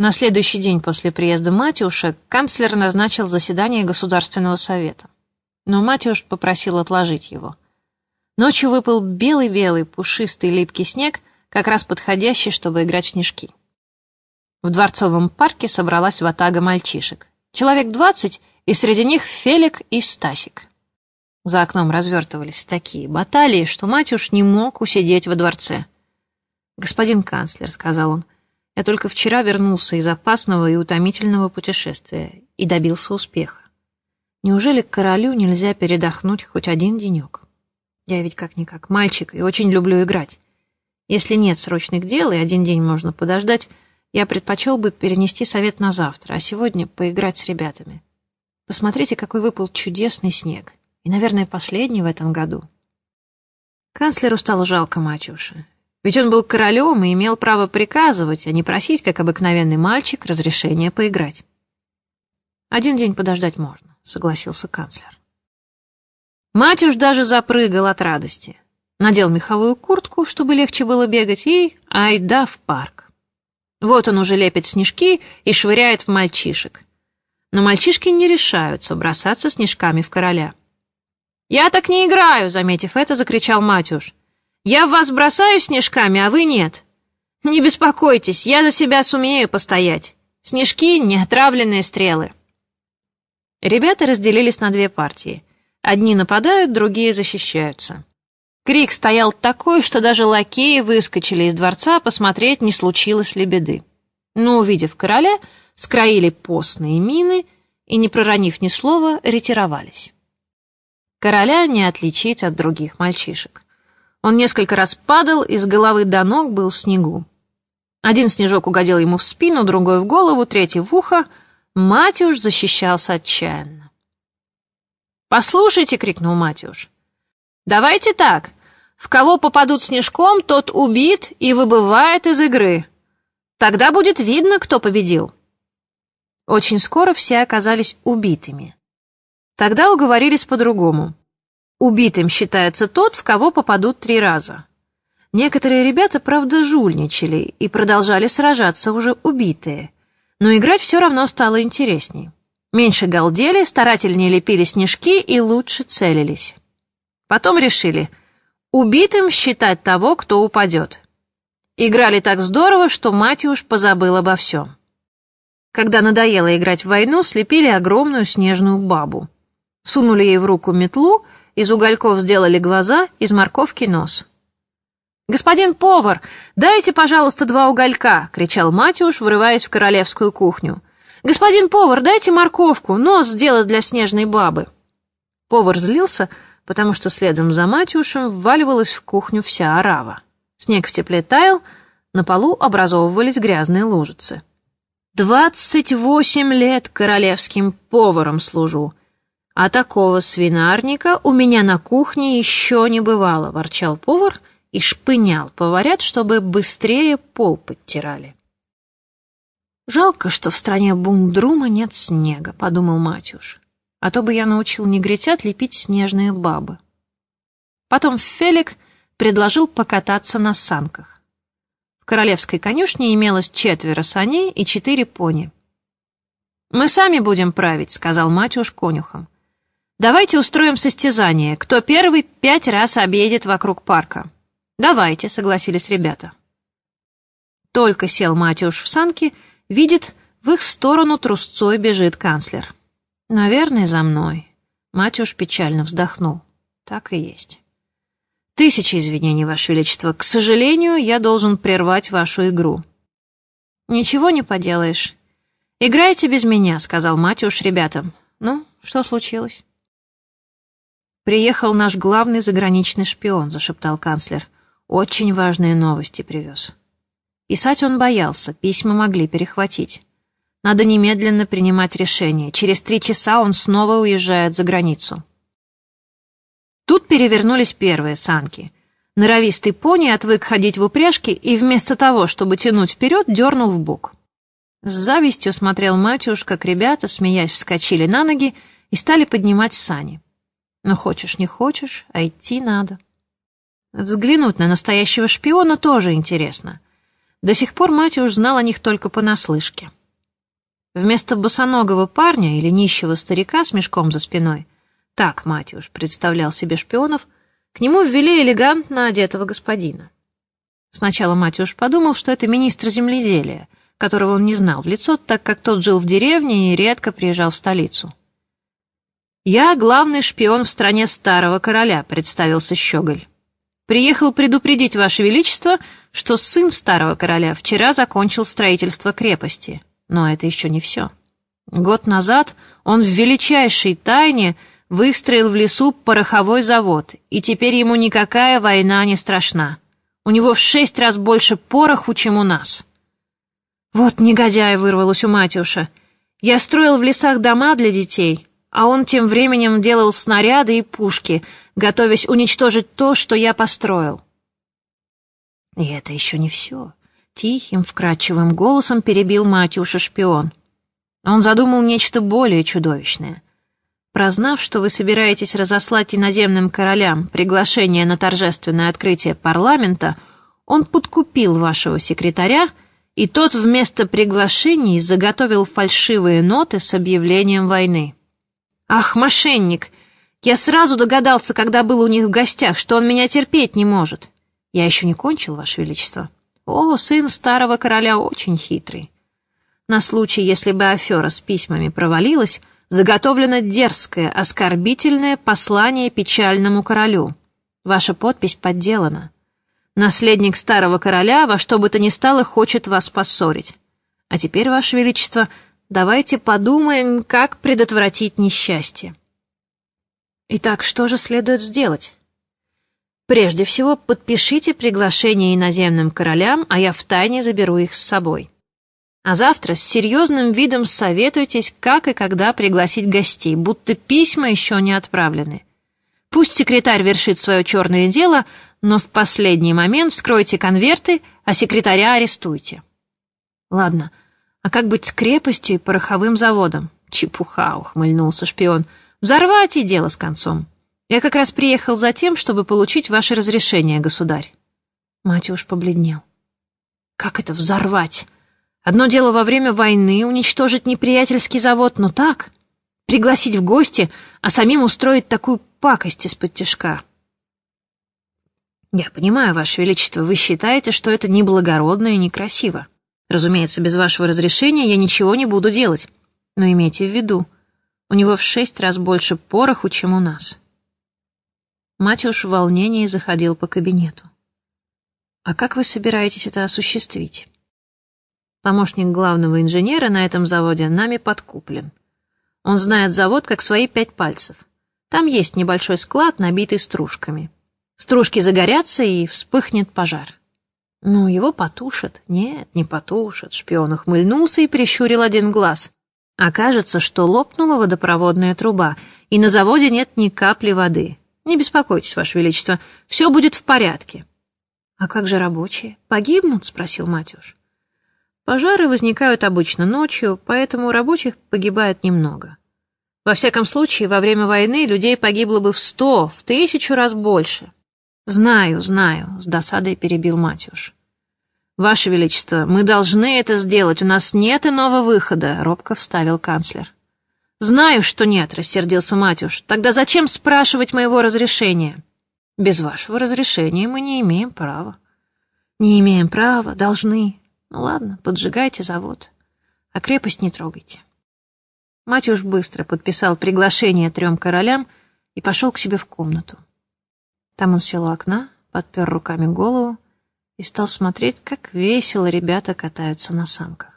На следующий день после приезда Матюша канцлер назначил заседание Государственного совета. Но Матюш попросил отложить его. Ночью выпал белый-белый, пушистый, липкий снег, как раз подходящий, чтобы играть в снежки. В Дворцовом парке собралась ватага мальчишек. Человек двадцать, и среди них Фелик и Стасик. За окном развертывались такие баталии, что Матюш не мог усидеть во дворце. «Господин канцлер», — сказал он, — «я только вчера вернулся из опасного и утомительного путешествия и добился успеха. Неужели королю нельзя передохнуть хоть один денек?» Я ведь как-никак мальчик и очень люблю играть. Если нет срочных дел и один день можно подождать, я предпочел бы перенести совет на завтра, а сегодня поиграть с ребятами. Посмотрите, какой выпал чудесный снег. И, наверное, последний в этом году. Канцлеру стало жалко Матюша. Ведь он был королем и имел право приказывать, а не просить, как обыкновенный мальчик, разрешения поиграть. «Один день подождать можно», — согласился канцлер. Мать уж даже запрыгал от радости. Надел меховую куртку, чтобы легче было бегать, и айда в парк. Вот он уже лепит снежки и швыряет в мальчишек. Но мальчишки не решаются бросаться снежками в короля. «Я так не играю!» — заметив это, закричал Матюш. «Я в вас бросаю снежками, а вы нет. Не беспокойтесь, я за себя сумею постоять. Снежки — неотравленные стрелы». Ребята разделились на две партии — Одни нападают, другие защищаются. Крик стоял такой, что даже лакеи выскочили из дворца посмотреть, не случилось ли беды. Но, увидев короля, скроили постные мины и, не проронив ни слова, ретировались. Короля не отличить от других мальчишек. Он несколько раз падал и с головы до ног был в снегу. Один снежок угодил ему в спину, другой в голову, третий в ухо. Мать уж защищался отчаянно. «Послушайте!» — крикнул Матюш. «Давайте так. В кого попадут снежком, тот убит и выбывает из игры. Тогда будет видно, кто победил». Очень скоро все оказались убитыми. Тогда уговорились по-другому. Убитым считается тот, в кого попадут три раза. Некоторые ребята, правда, жульничали и продолжали сражаться уже убитые, но играть все равно стало интересней. Меньше галдели, старательнее лепили снежки и лучше целились. Потом решили убитым считать того, кто упадет. Играли так здорово, что мать уж позабыл обо всем. Когда надоело играть в войну, слепили огромную снежную бабу. Сунули ей в руку метлу, из угольков сделали глаза, из морковки нос. «Господин повар, дайте, пожалуйста, два уголька!» — кричал Матюш, врываясь в королевскую кухню. «Господин повар, дайте морковку, нос сделать для снежной бабы». Повар злился, потому что следом за Матюшем вваливалась в кухню вся орава. Снег в тепле таял, на полу образовывались грязные лужицы. «Двадцать восемь лет королевским поваром служу, а такого свинарника у меня на кухне еще не бывало», — ворчал повар и шпынял поварят, чтобы быстрее пол подтирали. «Жалко, что в стране Бумдрума нет снега», — подумал Матюш. «А то бы я научил негритят лепить снежные бабы». Потом Фелик предложил покататься на санках. В королевской конюшне имелось четверо саней и четыре пони. «Мы сами будем править», — сказал Матюш конюхом. «Давайте устроим состязание, кто первый пять раз объедет вокруг парка». «Давайте», — согласились ребята. Только сел Матюш в санки — Видит, в их сторону трусцой бежит канцлер. «Наверное, за мной». Матюш печально вздохнул. «Так и есть». «Тысячи извинений, Ваше Величество. К сожалению, я должен прервать вашу игру». «Ничего не поделаешь. Играйте без меня», — сказал Матюш ребятам. «Ну, что случилось?» «Приехал наш главный заграничный шпион», — зашептал канцлер. «Очень важные новости привез». Писать он боялся, письма могли перехватить. Надо немедленно принимать решение. Через три часа он снова уезжает за границу. Тут перевернулись первые санки. Норовистый пони отвык ходить в упряжке и вместо того, чтобы тянуть вперед, дернул в бок. С завистью смотрел Матюш, как ребята, смеясь, вскочили на ноги и стали поднимать сани. Но хочешь не хочешь, а идти надо. Взглянуть на настоящего шпиона тоже интересно — До сих пор Матюш знал о них только понаслышке. Вместо босоногого парня или нищего старика с мешком за спиной, так Матюш представлял себе шпионов, к нему ввели элегантно одетого господина. Сначала Матюш подумал, что это министр земледелия, которого он не знал в лицо, так как тот жил в деревне и редко приезжал в столицу. «Я главный шпион в стране старого короля», — представился Щеголь. «Приехал предупредить, Ваше Величество, что сын старого короля вчера закончил строительство крепости. Но это еще не все. Год назад он в величайшей тайне выстроил в лесу пороховой завод, и теперь ему никакая война не страшна. У него в шесть раз больше пороху, чем у нас». «Вот негодяй!» — вырвалось у Матюша. «Я строил в лесах дома для детей, а он тем временем делал снаряды и пушки, готовясь уничтожить то, что я построил». И это еще не все. Тихим, вкрадчивым голосом перебил Матюша шпион. Он задумал нечто более чудовищное. Прознав, что вы собираетесь разослать иноземным королям приглашение на торжественное открытие парламента, он подкупил вашего секретаря и тот вместо приглашений заготовил фальшивые ноты с объявлением войны. «Ах, мошенник! Я сразу догадался, когда был у них в гостях, что он меня терпеть не может. Я еще не кончил, Ваше Величество. О, сын старого короля очень хитрый. На случай, если бы афера с письмами провалилась, заготовлено дерзкое, оскорбительное послание печальному королю. Ваша подпись подделана. Наследник старого короля во что бы то ни стало хочет вас поссорить. А теперь, Ваше Величество, давайте подумаем, как предотвратить несчастье. Итак, что же следует сделать? Прежде всего, подпишите приглашение иноземным королям, а я втайне заберу их с собой. А завтра с серьезным видом советуйтесь, как и когда пригласить гостей, будто письма еще не отправлены. Пусть секретарь вершит свое черное дело, но в последний момент вскройте конверты, а секретаря арестуйте. Ладно, а как быть с крепостью и пороховым заводом? Чепуха, ухмыльнулся шпион. Взорвать и дело с концом. Я как раз приехал за тем, чтобы получить ваше разрешение, государь. Матюш побледнел. Как это взорвать? Одно дело во время войны уничтожить неприятельский завод, но так? Пригласить в гости, а самим устроить такую пакость из-под тяжка. «Я понимаю, Ваше Величество, вы считаете, что это неблагородно и некрасиво. Разумеется, без вашего разрешения я ничего не буду делать. Но имейте в виду, у него в шесть раз больше пороху, чем у нас». Матюш в волнении заходил по кабинету. «А как вы собираетесь это осуществить?» Помощник главного инженера на этом заводе нами подкуплен. Он знает завод как свои пять пальцев. Там есть небольшой склад, набитый стружками. Стружки загорятся, и вспыхнет пожар. Ну, его потушат. Нет, не потушат. Шпион ухмыльнулся и прищурил один глаз. Окажется, что лопнула водопроводная труба, и на заводе нет ни капли воды. Не беспокойтесь, Ваше Величество, все будет в порядке. А как же рабочие? Погибнут? спросил Матюш. Пожары возникают обычно ночью, поэтому рабочих погибает немного. Во всяком случае, во время войны людей погибло бы в сто, в тысячу раз больше. «Знаю, знаю», — с досадой перебил Матюш. «Ваше Величество, мы должны это сделать, у нас нет иного выхода», — робко вставил канцлер. «Знаю, что нет», — рассердился Матюш. «Тогда зачем спрашивать моего разрешения?» «Без вашего разрешения мы не имеем права». «Не имеем права, должны. Ну ладно, поджигайте завод, а крепость не трогайте». Матюш быстро подписал приглашение трем королям и пошел к себе в комнату. Там он сел у окна, подпер руками голову и стал смотреть, как весело ребята катаются на санках.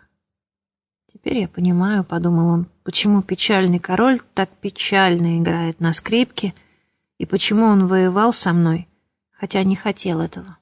«Теперь я понимаю», — подумал он, — «почему печальный король так печально играет на скрипке и почему он воевал со мной, хотя не хотел этого».